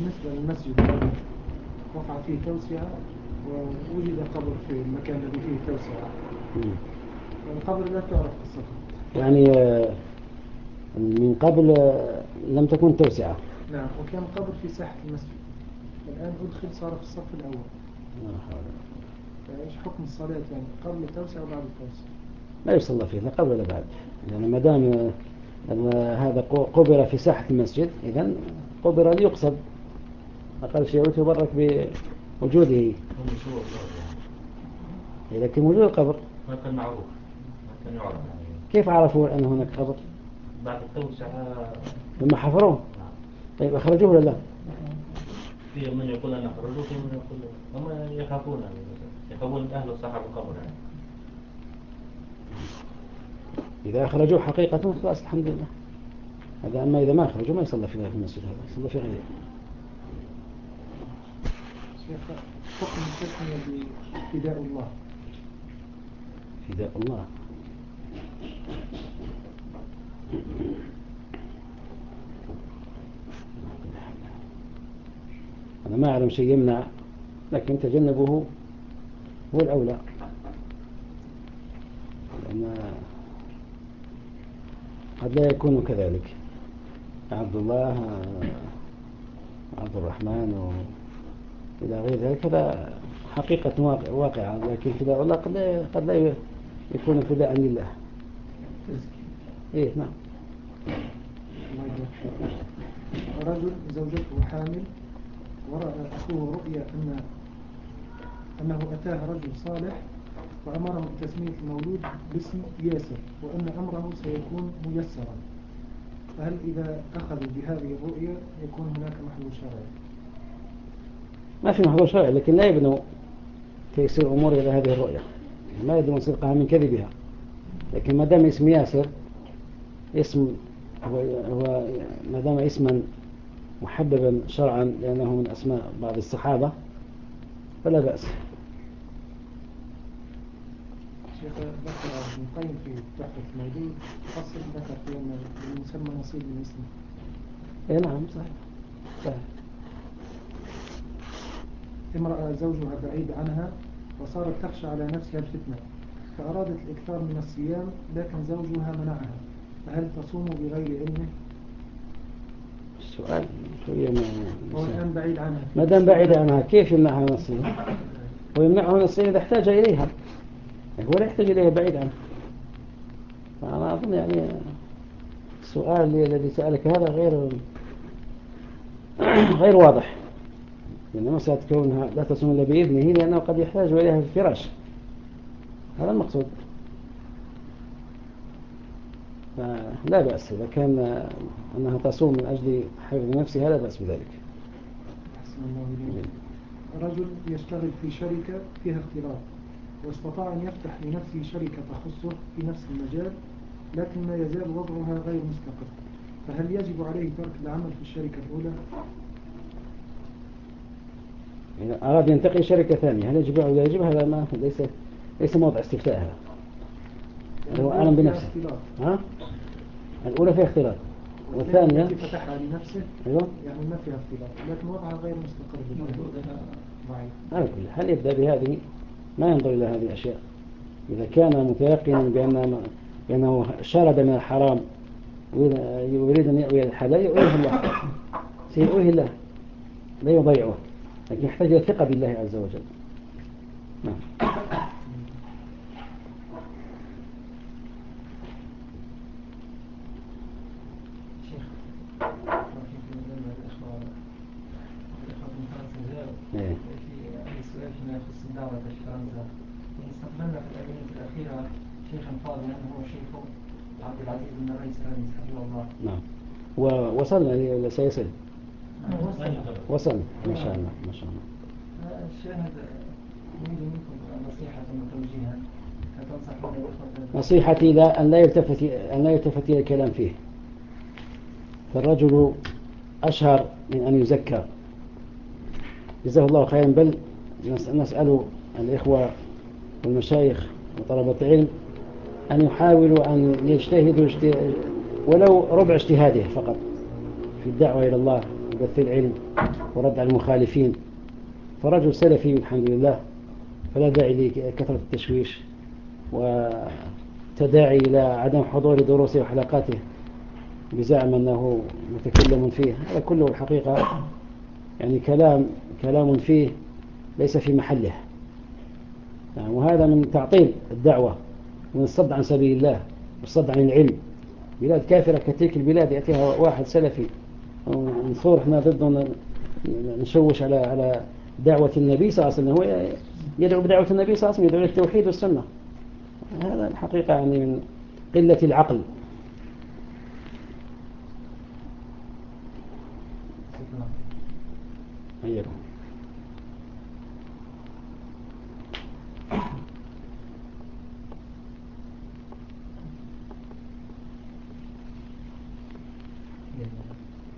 بالنسبة للمسجد فيه توسعة ووجد قبر في المكان الذي فيه توسعة القبر لا تعرف قصته. يعني آه، من قبل آه، لم تكن توسعة نعم وكان قبر في ساحة المسجد. الآن أدخل صار في الصف الأول. فإيش حكم الصلاة؟ يعني قبل التوسعة وبعد التوسعة لا يصلى فيه لا قبل ولا بعد. يعني ما دام آه، هذا قبر في ساحة المسجد إذا قبر ليقصد. أقل شيء يتبرك بوجوده لكن وجود القبر. ما كان معروف. ما كان يعرف يعني. كيف عرفوا أن هناك قبر؟ بعد التوسعة لما حفروه. نعم. طيب أخرجوه ولا لا؟ في من يقول أن أخرجوه في من يقول هم يخافون يعني. يخافون أهل صاحب القبر يعني. إذا أخرجوه حقيقة خلاص الحمد لله. هذا أما إذا ما أخرجوا ما يصلى في المسجد هذا. يصلى في غيره. فداء الله فداء الله أنا ما أعلم شيء يمنع لكن تجنبه هو الأولى لأن قد لا يكون كذلك عبد الله عبد الرحمن و إلى غير ذلك هذا حقيقة واقعة لكن فداء الله قد لا, قد لا يكون فداء لله إيه نعم. رجل زوجته حامل ورأى أخوه رؤيا أن أنه أتاه رجل صالح وأمره بتسمية المولود باسم ياسر وأن أمره سيكون ميسرا. فهل إذا أخذوا بهذه الرؤية يكون هناك محظور شرعي؟ ما في محظور شرعي لكن لا يبنوا تيسير الأمور إلى هذه الرؤية. ما يدرون صدقها من كذبها. لكن ما دام اسم ياسر اسم هو, هو ما دام اسما محببا شرعا لأنه من أسماء بعض الصحابة فلا بأس. شيخ ذكر ابن القيم في تحفة الموجود فصل ذكر في أن المسمى نصيب من اسمه. اي نعم صحيح. صحيح. امرأة زوجها بعيد عنها وصارت تخشى على نفسها الفتنة فأرادت الإكثار من الصيام لكن زوجها منعها. فهل تصوم بغير علمه؟ السؤال شوية ما هو الآن بعيد عنها. ما دام بعيد عنها كيف يمنعها من الصيام؟ ويمنعها من الصيام إذا احتاج إليها. هو لا يحتاج إليها بعيد عنها. فأنا أظن يعني السؤال الذي سألك هذا غير غير واضح. لأن مسألة كونها لا تصوم إلا بإذنه لأنه قد يحتاج إليها في الفراش. هذا المقصود. لا بأس إذا كان أنها تصوم من أجل حفظ نفسها لا بأس بذلك. رجل يشتغل في شركة فيها اختلاط واستطاع أن يفتح لنفسه شركة تخصه في نفس المجال لكن ما يزال وضعها غير مستقر. فهل يجب عليه ترك العمل في الشركة الأولى؟ إذا أراد ينتقل شركة ثانية هل يجب أو لا يجب؟ هذا ما ليس ليس موضع استفتاء هذا. هو أعلم بنفسه. ها؟ الأولى فيها اختلاط. والثانية؟ فتحها لنفسه أيوة. يعني ما فيها اختلاط لكن وضعها غير مستقر. على كل هل يبدأ بهذه؟ ما ينظر إلى هذه الأشياء. إذا كان متيقنا بأن بأنه شرد من الحرام ويريد أن يأوي الحلال يؤويه الله. سيؤويه الله لا يضيعه. يحتاج إلى الثقة بالله عز وجل. نعم. إيه. نعم. ووصلنا سيصل وصل. ما شاء الله ما شاء الله. الشاهد نريد منكم نصيحة وتوجيها نصيحتي لا أن لا يلتفت أن لا يلتفت إلى الكلام فيه. فالرجل أشهر من أن يزكى. جزاه الله خيرا. بل نسأل الإخوة والمشايخ وطلبة العلم أن يحاولوا أن يجتهدوا ولو ربع اجتهاده فقط في الدعوة إلى الله. وبث العلم ورد على المخالفين. فرجل سلفي الحمد لله فلا داعي لكثرة التشويش وتداعي إلى عدم حضور دروسه وحلقاته بزعم أنه متكلم فيه. هذا كله الحقيقة يعني كلام كلام فيه ليس في محله. يعني وهذا من تعطيل الدعوة من الصد عن سبيل الله والصد عن العلم. بلاد كافرة كتلك البلاد يأتيها واحد سلفي نصور إحنا ضده نشوش على على دعوة النبي صلى الله عليه وسلم. هو يدعو بدعوة النبي صلى الله عليه وسلم يدعو للتوحيد والسنة. هذا الحقيقة يعني من قلة العقل. (coughs) أيكم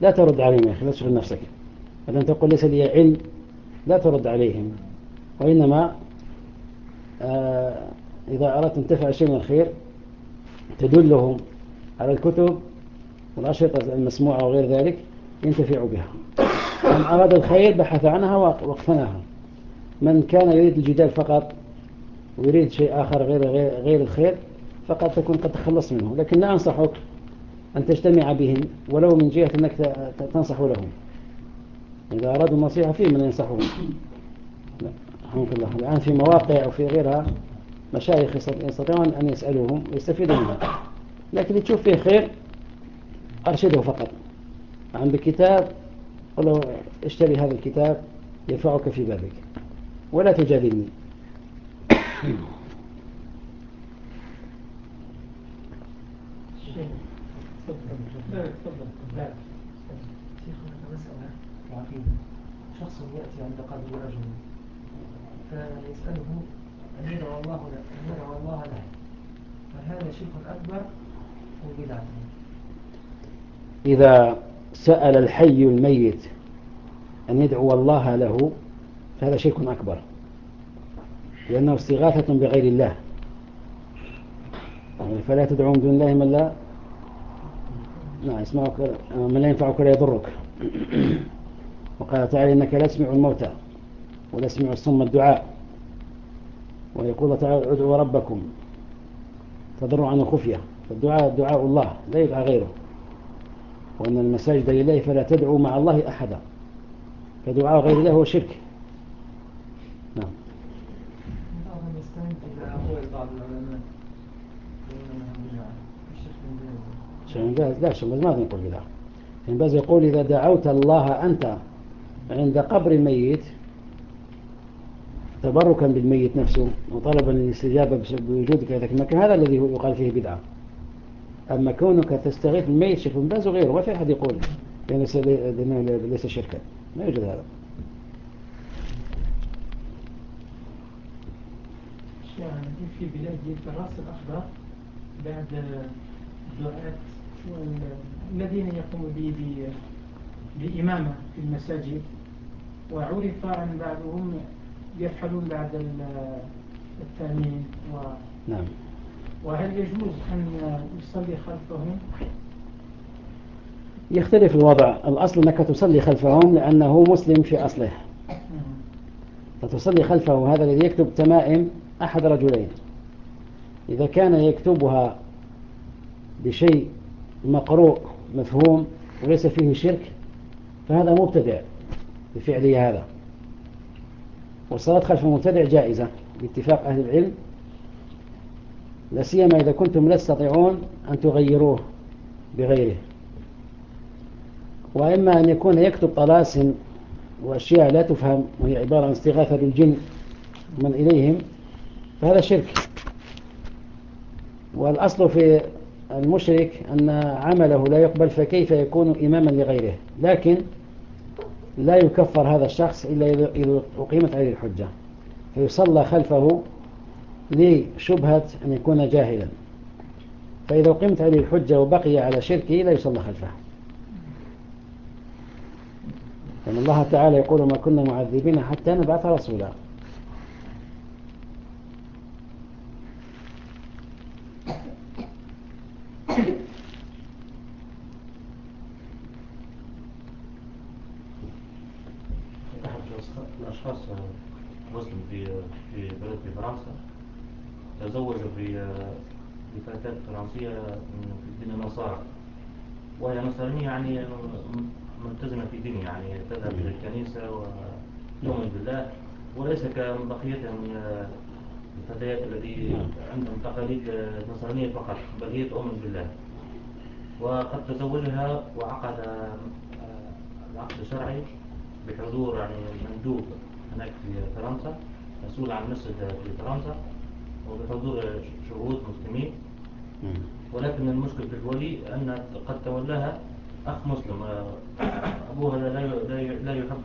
لا ترد عليهم يا أخي لا تشغل نفسك. لم تقول ليس لي علم لا ترد عليهم. وإنما آه إذا أردت أن تفعل شيء من الخير تدلهم على الكتب والأشرطة المسموعة وغير ذلك ينتفع بها. من أراد الخير بحث عنها واقتناها من كان يريد الجدال فقط ويريد شيء آخر غير, غير, غير الخير فقد تكون قد تخلص منه. لكن لا أنصحك أن تجتمع بهم ولو من جهة أنك تنصح لهم. إذا أرادوا النصيحة فيه من ينصحهم الحمد لله الآن في مواقع أو في غيرها مشايخ يستطيعون أن يسألوهم ويستفيدوا منها. لكن تشوف فيه خير أرشده فقط. عندك كتاب قل له اشتري هذا الكتاب ينفعك في بابك. ولا تجادلني. شخص يأتي عند قبر رجل فيسأله أن يدعو الله له أن يدعو الله له فهذا شرك أكبر وبدعة إذا سأل الحي الميت أن يدعو الله له فهذا شرك أكبر لأنه استغاثة بغير الله. يعني فلا تدعو من دون الله من لا نعم يسمعك من لا ينفعك ولا يضرك. (clears throat) وقال تعالى إنك لا تسمع الموتى ولا تسمع الصم الدعاء. ويقول تعالى ادعوا ربكم تضرعا وخفية فالدعاء دعاء الله لا يدعى غيره. وأن المساجد لله فلا تدعو مع الله أحدا. فدعاء غير الله هو شرك. نعم. شيخ باز لا شيخ ما نقول بدعة شيخ باز يقول إذا دعوت الله أنت عند قبر الميت تبركا بالميت نفسه وطلبا للاستجابة بوجودك في ذلك المكان هذا الذي يقال فيه بدعة. أما كونك تستغيث بالميت شيخ باز وغيره ما في أحد يقول لأنه ليس شركا. ما يوجد هذا. يعني في بلاد الراس الأخضر بعد الذين يقوموا بإمامة في المساجد وعرف أن بعضهم يفعلون بعد التأمين و نعم. وهل يجوز أن يصلي خلفهم؟ يختلف الوضع. الأصل أنك تصلي خلفهم لأنه مسلم في أصله. فتصلي خلفه هذا الذي يكتب تمائم أحد رجلين. إذا كان يكتبها بشيء مقروء مفهوم وليس فيه شرك فهذا مبتدع بفعله هذا. والصلاة خلف المبتدع جائزة باتفاق أهل العلم لا سيما إذا كنتم لا تستطيعون أن تغيروه بغيره. وإما أن يكون يكتب طلاسم وأشياء لا تفهم وهي عبارة عن استغاثة بالجن من إليهم فهذا شرك. والأصل في المشرك أن عمله لا يقبل فكيف يكون إماما لغيره؟ لكن لا يكفر هذا الشخص إلا إذا أقيمت عليه الحجة. فيصلى خلفه لشبهة أن يكون جاهلا. فإذا أقيمت عليه الحجة وبقي على شركه لا يصلى خلفه. لأن الله تعالى يقول ما كنا معذبين حتى نبعث رسولا الأشخاص مسلم في في بلد في فرنسا تزوج بفتاة فرنسية في دين النصارى وهي نصرانية يعني ملتزمة في دينها يعني تذهب إلى الكنيسة وتؤمن بالله وليس كبقية من الفتيات الذي عندهم تقاليد نصرانية فقط بل هي تؤمن بالله. وقد تزوجها وعقد العقد الشرعي بحضور يعني مندوب هناك في فرنسا مسؤول عن مسجد في فرنسا وبحضور شهود مسلمين. ولكن المشكلة في الولي أن قد تولاها أخ مسلم. أبوها لا لا لا يحب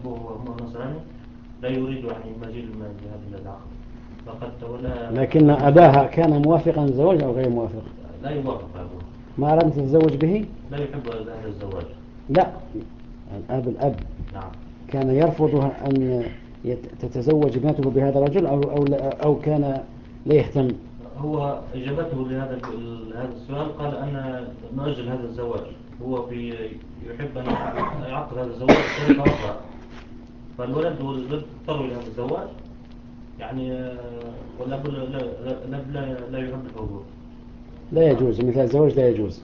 أبوه نصراني. لا يريد يعني مزيد من هذا العقد. فقد تولى لكن أباها كان موافقا للزواج أو غير موافق؟ لا يوافق أبوه. ما أراد أن تتزوج به؟ لا يحب هذا الزواج. لا. الأب الأب. نعم. كان يرفض أن تتزوج ابنته بهذا الرجل أو, أو, أو كان لا يهتم؟ هو إجابته لهذا لهذا السؤال قال أن نؤجل هذا الزواج هو يحب أن يعقد هذا الزواج بطريقة أخرى. فالولد والبنت اضطروا إلى هذا الزواج. يعني آه، والأب لا, لا, لا, لا, يحب الحضور لا يجوز مثل الزواج لا يجوز.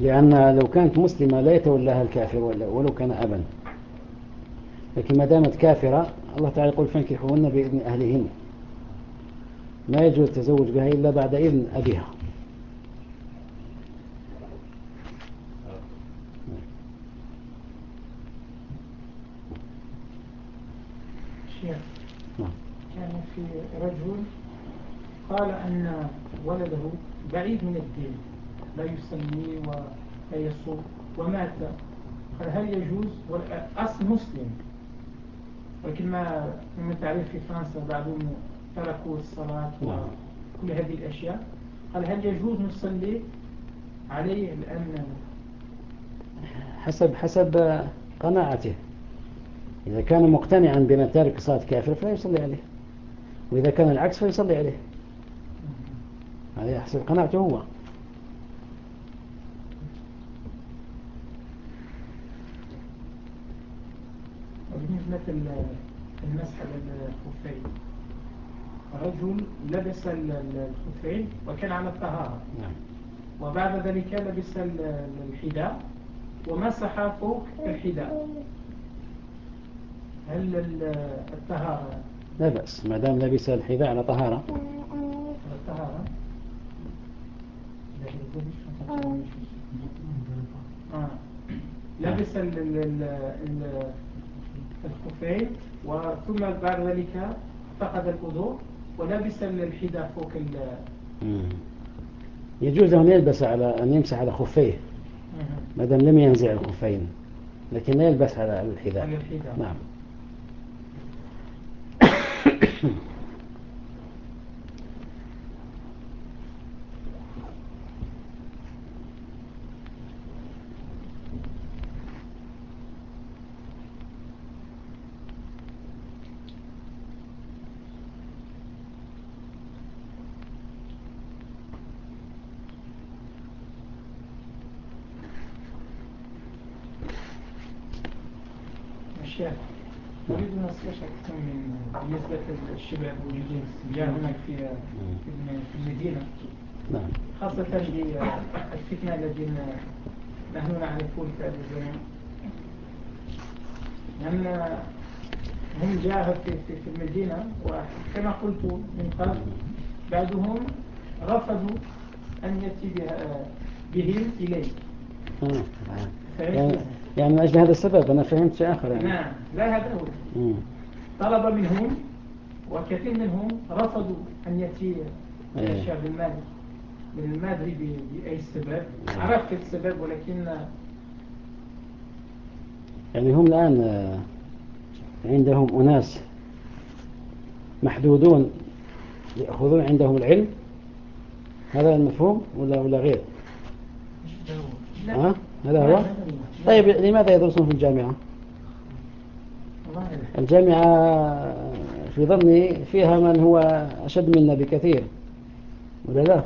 لأن لو كانت مسلمة لا يتولاها الكافر ولو كان أبا. لكن ما دامت كافرة الله تعالى يقول فانكحوهن بإذن أهلهن. ما يجوز التزوج بها إلا بعد إذن أبيها. نعم. كان في رجل قال أن ولده بعيد من الدين لا يصلي ولا يصوم ومات. قال هل يجوز؟ أصل مسلم. ولكن ما من تعريف في فرنسا بعضهم تركوا الصلاة نعم. وكل هذه الأشياء. قال هل يجوز نصلي عليه لأن حسب حسب قناعته. إذا كان مقتنعا بأن تارك صلاة كافر فلا يصلي عليه. وإذا كان العكس فيصلي عليه. هذا حسب قناعته هو. وبالنسبة لل- المسح على الخفين رجل لبس ال- ال- الخفين وكان على الطهارة. نعم. وبعد ذلك لبس ال- الحذاء ومسح فوق الحذاء. هل ال- الطهارة؟ لا بأس. ما دام لبس الحذاء على طهارة. الطهارة. آه. لبس ال- ال- ال- ال- الخفين وثم بعد ذلك فقد الوضوء. ولبس الحذاء فوق ال-. يجوز أن يلبس على أن يمسح على خفيه. ما دام لم ينزع الخفين. لكن لا يلبس على الحذاء. على الحذاء. نعم (coughs) الشيخ نريد أن نستشعر أكثر من للشباب الموجودين جاء هناك في في الم- في المدينة. نعم. خاصة بالفتنة التي نحن نعرفون في هذا الزمن لأن هم جاءوا في, في, في المدينة وكما قلت من قبل بعضهم رفضوا أن يأتي بهم إليه. فهمت؟ يعني, يعني من أجل هذا السبب أنا فهمت شيء آخر يعني. نعم. لا هذا هو. طلب منهم وكثير منهم رفضوا أن يأتي. الشعب المالي من ما أدري ب- بأي سبب عرفت السبب ولكن يعني هم الآن آه، عندهم أناس محدودون يأخذون عندهم العلم هذا المفهوم ولا ولا غير لا. ها؟ هذا هو. طيب لماذا يدرسون في الجامعة. الجامعة في ظني فيها من هو أشد منا بكثير. ولا لا؟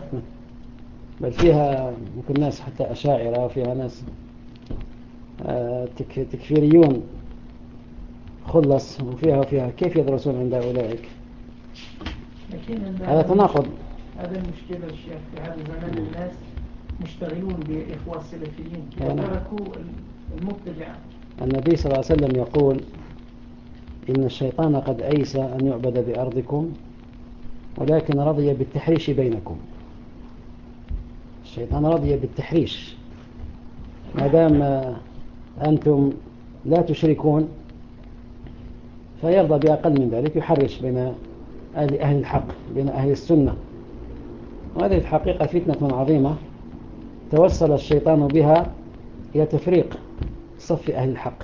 بل فيها ممكن ناس حتى أشاعرة وفيها ناس آه، تك- تكفيريون. خلص وفيها وفيها. كيف يدرسون عند أولئك؟ هذا تناقض. هذا المشكلة الشيخ في هذا الزمان الناس مشتغلون بإخوة السلفيين. وتركوا المبتدع. النبي صلى الله عليه وسلم يقول إن الشيطان قد أيس أن يعبد بأرضكم ولكن رضي بالتحريش بينكم. الشيطان رضي بالتحريش. ما دام أنتم لا تشركون فيرضى بأقل من ذلك يحرش بين أهل, الحق بين أهل السنة. وهذه الحقيقة فتنة عظيمة. توصل الشيطان بها إلى تفريق صف أهل الحق.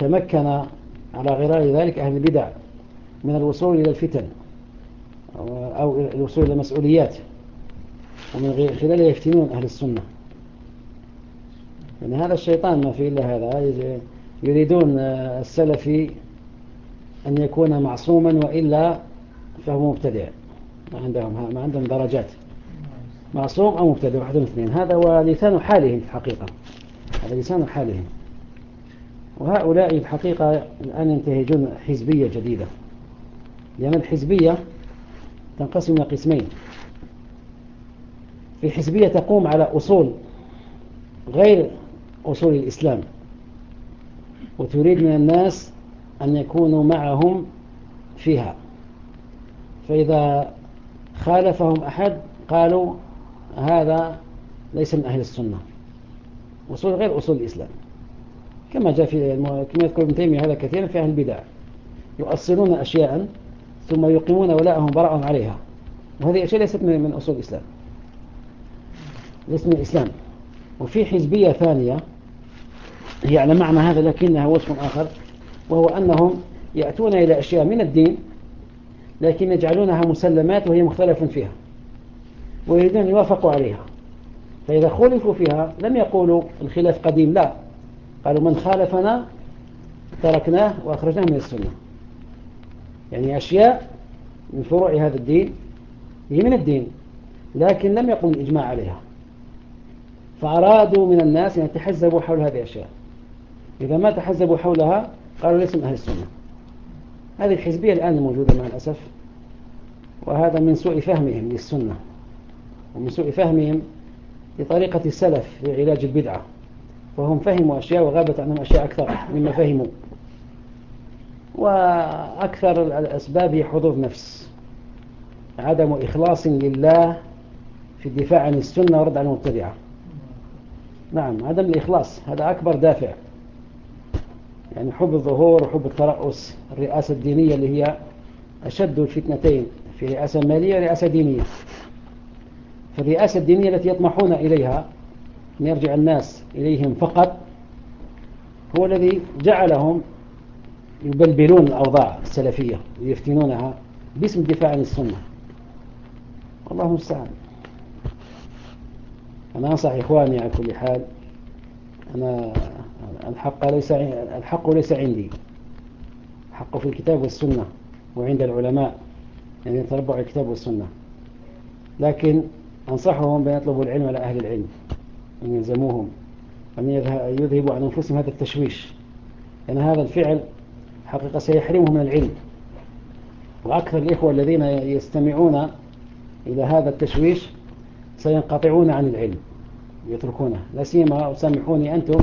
تمكن على غرار ذلك أهل البدع من الوصول إلى الفتن أو الوصول إلى المسؤوليات ومن خلالها يفتنون أهل السنة. يعني هذا الشيطان ما فيه إلا هذا. يريدون السلفي أن يكون معصوما وإلا فهو مبتدع. ما عندهم ما عندهم درجات. معصوم أو مبتدع واحد من اثنين. هذا هو لسان حالهم في الحقيقة. هذا لسان حالهم. وهؤلاء الحقيقة الآن ينتهجون حزبية جديدة. لأن الحزبية تنقسم إلى قسمين. في حزبية تقوم على أصول غير أصول الإسلام. وتريد من الناس أن يكونوا معهم فيها. فإذا خالفهم أحد قالوا هذا ليس من أهل السنة. أصول غير أصول الإسلام. كما جاء في كما يذكر ابن تيمية هذا كثيرا في أهل البدع. يؤصلون أشياء ثم يقيمون ولاءهم براءهم عليها. وهذه أشياء ليست من أصول الإسلام. ليست من الإسلام. وفي حزبية ثانية هي على معنى هذا لكنها وصف آخر وهو أنهم يأتون إلى أشياء من الدين لكن يجعلونها مسلمات وهي مختلف فيها ويريدون يوافقوا عليها. فإذا خلفوا فيها لم يقولوا الخلاف قديم لا. قالوا من خالفنا تركناه وأخرجناه من السنة. يعني أشياء من فروع هذا الدين هي من الدين لكن لم يقم الإجماع عليها. فأرادوا من الناس أن يتحزبوا حول هذه الأشياء. إذا ما تحزبوا حولها قالوا ليس من أهل السنة. هذه الحزبية الآن موجودة مع الأسف وهذا من سوء فهمهم للسنة ومن سوء فهمهم لطريقة السلف في علاج البدعة. فهم فهموا أشياء وغابت عنهم أشياء أكثر مما فهموا. وأكثر الأسباب هي حظوظ نفس. عدم إخلاص لله في الدفاع عن السنة ورد عن المبتدعة. نعم عدم الإخلاص هذا أكبر دافع. يعني حب الظهور وحب الترأس الرئاسة الدينية اللي هي أشد الفتنتين في رئاسة مالية ورئاسة دينية. فالرئاسة الدينية التي يطمحون إليها أن يرجع الناس إليهم فقط هو الذي جعلهم يبلبلون الأوضاع السلفية ويفتنونها باسم الدفاع عن السنة والله المستعان. أنا أنصح إخواني على كل حال أنا الحق ليس الحق ليس عندي. الحق في الكتاب والسنة وعند العلماء يعني يتربع الكتاب والسنة. لكن أنصحهم بأن يطلبوا العلم على أهل العلم. أن يلزموهم أن يذهبوا عن أنفسهم هذا التشويش. لأن يعني هذا الفعل حقيقة سيحرمهم من العلم. وأكثر الإخوة الذين يستمعون إلى هذا التشويش سينقطعون عن العلم يتركونه. لا سيما سامحوني أنتم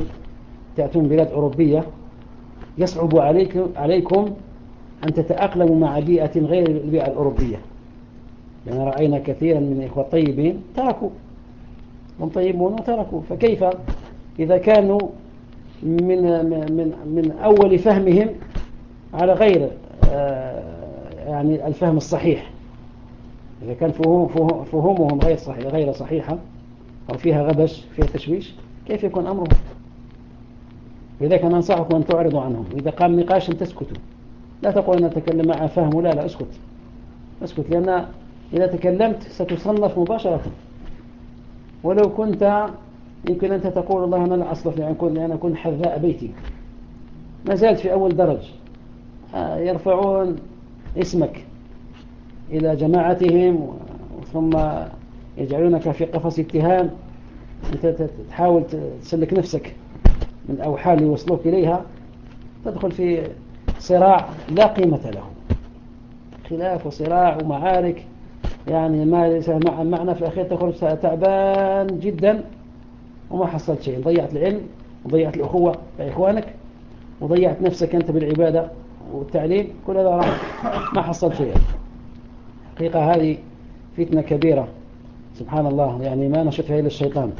تأتون بلاد أوروبية يصعب عليكم, عليكم أن تتأقلموا مع بيئة غير البيئة الأوروبية. لأن يعني رأينا كثيرا من الإخوة الطيبين تركوا. هم طيبون وتركوا فكيف؟ إذا كانوا من, من, من أول فهمهم على غير آه، يعني الفهم الصحيح. إذا كان فهمهم غير صحيح غير صحيحة أو فيها غبش فيها تشويش كيف يكون أمرهم؟ لذلك أنا أنصحكم أن تعرضوا عنهم. إذا قام نقاش تسكتوا. لا تقول أن أتكلم مع فهم لا لا أسكت. أسكت لأن إذا تكلمت ستصنف مباشرة. ولو كنت يمكن أنت تقول الله أنا لا أصلح لأن لأن أكون حذاء بيتي. ما زالت في أول درج. آه، يرفعون اسمك إلى جماعتهم ثم يجعلونك في قفص اتهام. أنت تحاول تسلك نفسك من اللي يوصلوك إليها. تدخل في صراع لا قيمة له. خلاف وصراع ومعارك. يعني ما ليس معنى في الأخير تخرج تعبان جدا وما حصلت شيء. ضيعت العلم وضيعت الأخوة بإخوانك وضيعت نفسك أنت بالعبادة والتعليم. كل هذا راح ما حصلت شيء. حقيقة هذه فتنة كبيرة. سبحان الله يعني ما نشط فيها إلا الشيطان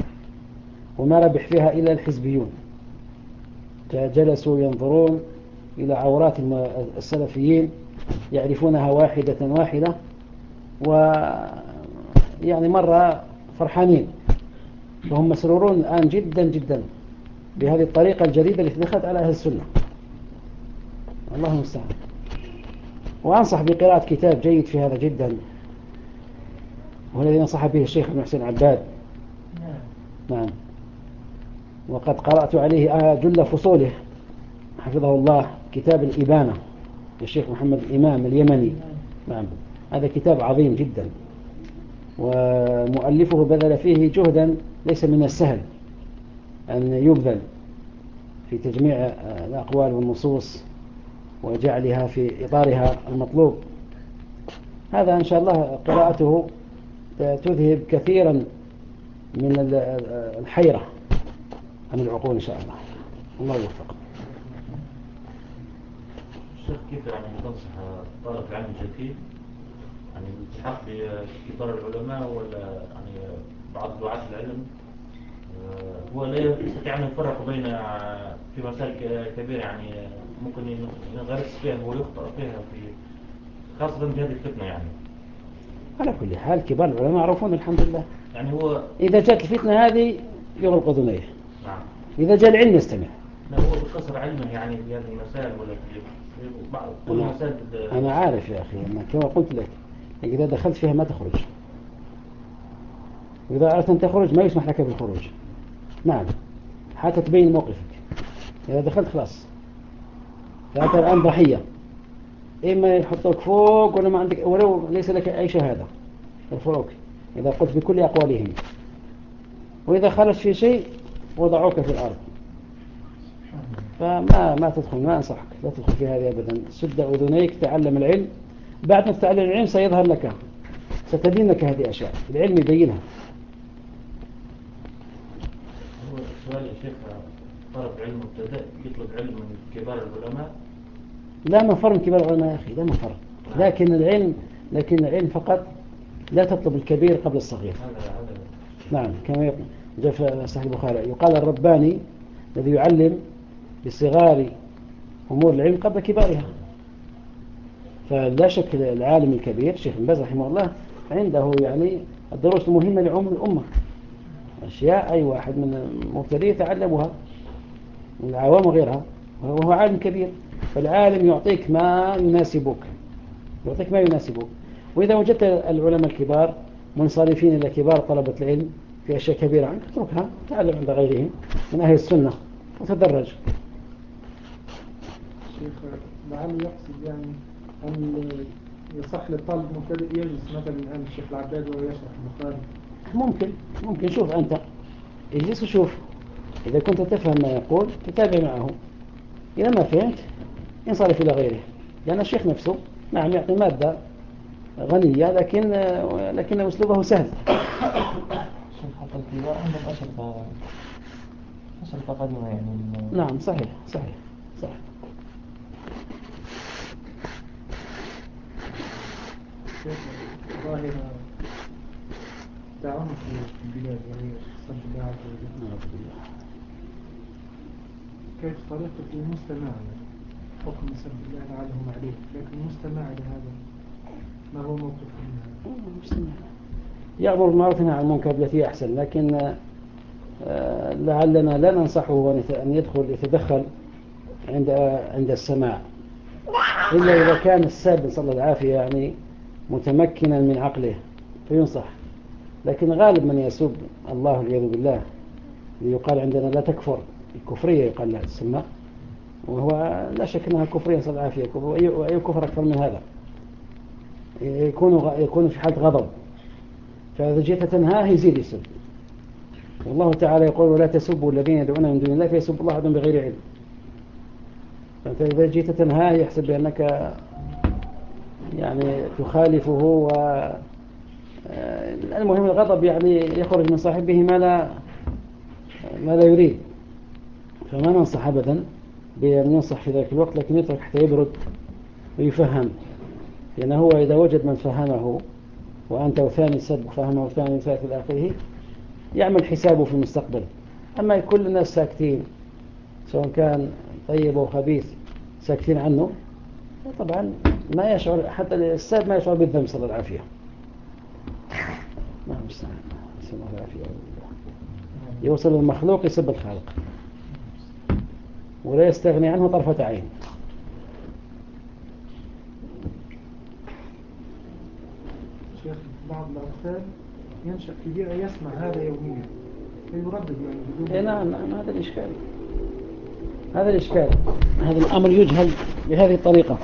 وما ربح فيها إلا الحزبيون. جلسوا ينظرون إلى عورات السلفيين يعرفونها واحدة واحدة و يعني مرة فرحانين. وهم مسرورون الآن جدا جدا بهذه الطريقة الجديدة التي دخلت على أهل السنة. الله المستعان. وأنصح بقراءة كتاب جيد في هذا جدا والذي نصح به الشيخ ابن حسين عباد نعم نعم. وقد قرأت عليه آه، جل فصوله حفظه الله كتاب الإبانة للشيخ محمد الإمام اليمني. نعم. هذا كتاب عظيم جدا. ومؤلفه بذل فيه جهدا ليس من السهل أن يبذل في تجميع آه، الأقوال والنصوص وجعلها في إطارها المطلوب. هذا إن شاء الله قراءته تذهب كثيرا من الحيرة عن العقول إن شاء الله. الله يوفق الشيخ كيف يعني تنصح طالب العلم الجديد يعني الالتحاق بكبار العلماء ولا يعني بعض دعاة العلم آه، هو لا يستطيع أن يفرق بين في مسائل كبيرة يعني ممكن ينغرس فيها ويخطأ فيها في خاصة بهذه الفتنة يعني. على كل حال كبار العلماء معروفون الحمد لله. يعني هو إذا جاءت الفتنة هذه يغلق أذنيه نعم. إذا جاء العلم يستمع. لا هو بقصر علمه يعني في هذه المسائل ولا في في بعض كل أنا, مسائل أنا عارف يا أخي أنا كما قلت لك. إذا دخلت فيها ما تخرج. وإذا أردت أن تخرج ما يسمح لك بالخروج. نعم. حتى تبين موقفك. إذا دخلت خلاص. فأنت الآن ضحية. إما يحطوك فوق ولا ما عندك ولو ليس لك أي شهادة. يرفعوك. إذا قلت بكل أقوالهم. وإذا خرج في شيء وضعوك في الأرض. فما ما تدخل ما أنصحك. لا تدخل في هذه أبدا. سد أذنيك تعلم العلم. بعد ما تتعلم العلم سيظهر لك ستبين لك هذه الأشياء. العلم يبينها. هو سؤال يا شيخ طلب علم مبتدئ يطلب علم من كبار العلماء؟ لا مفر من كبار العلماء يا أخي لا مفر لكن العلم لكن العلم فقط لا تطلب الكبير قبل الصغير. نعم كما يقول جاء في صحيح البخاري يقال الرباني الذي يعلم بصغار أمور العلم قبل كبارها. فلا شك العالم الكبير شيخ باز رحمه الله عنده يعني الدروس المهمة لعموم الأمة. أشياء أي واحد من المبتدئين يتعلمها من العوام وغيرها وهو عالم كبير. فالعالم يعطيك ما يناسبك يعطيك ما يناسبك. وإذا وجدت العلماء الكبار منصرفين إلى كبار طلبة العلم في أشياء كبيرة عنك اتركها تعلم عند غيرهم من أهل السنة وتدرج. شيخ لعله يقصد يعني أن يصح للطالب المبتدئ يجلس مثلا الآن الشيخ العباد وهو يشرح البخاري ممكن ممكن. شوف أنت اجلس وشوف. إذا كنت تفهم ما يقول تتابع معه. إذا ما فهمت انصرف إلى غيره. لأن الشيخ نفسه نعم يعطي مادة غنية لكن لكن أسلوبه سهل. شيخ الكبار عندهم أشرطة أشرطة قديمة يعني؟ نعم صحيح صحيح. صح شيخ ظاهرة تعاون في البلاد يعني صد الله عز وجل طريقة المستمع حكم سب الله لعلهم عليه لكن المستمع لهذا ما هو موقفه من هذا يأمر بالمعروف عن المنكر التي أحسن لكن آه، لعلنا لا ننصحه أن يدخل يتدخل عند عند السماع. إلا إذا كان الساب نسأل الله العافية يعني متمكنا من عقله فينصح. لكن غالب من يسب الله والعياذ بالله يقال عندنا لا تكفر. الكفرية يقال لها تسمى وهو لا شك أنها كفرية نسأل العافية وأي كفر أكثر من هذا. يكون يكون في حالة غضب. فإذا جئت تنهاه يزيد يسب. والله تعالى يقول ولا تسبوا الذين يدعون من دون الله فيسبوا الله عدم بغير علم. فأنت إذا جئت تنهاه يحسب بأنك يعني تخالفه و آه، المهم الغضب يعني يخرج من صاحبه ما لا ما لا يريد. فما ننصح أبدا بأن ينصح في ذلك الوقت لكن يترك حتى يبرد ويفهم. لأنه هو إذا وجد من فهمه وأنت وثاني سب فهمه وثاني وثالث إلى آخره يعمل حسابه في المستقبل. أما كل الناس ساكتين سواء كان طيب أو خبيث ساكتين عنه طبعا ما يشعر حتى السائب ما يشعر بالذنب صلى الله العافية. ما مستعان صلى الله العافية. يوصل المخلوق يسب الخالق. ولا يستغني عنه طرفة عين. شيخ بعض الأطفال ينشأ في بيئة يسمع هذا يوميا فيردد يعني بدون أي نعم نعم هذا الإشكال. هذا الإشكال. هذا الأمر يجهل بهذه الطريقة.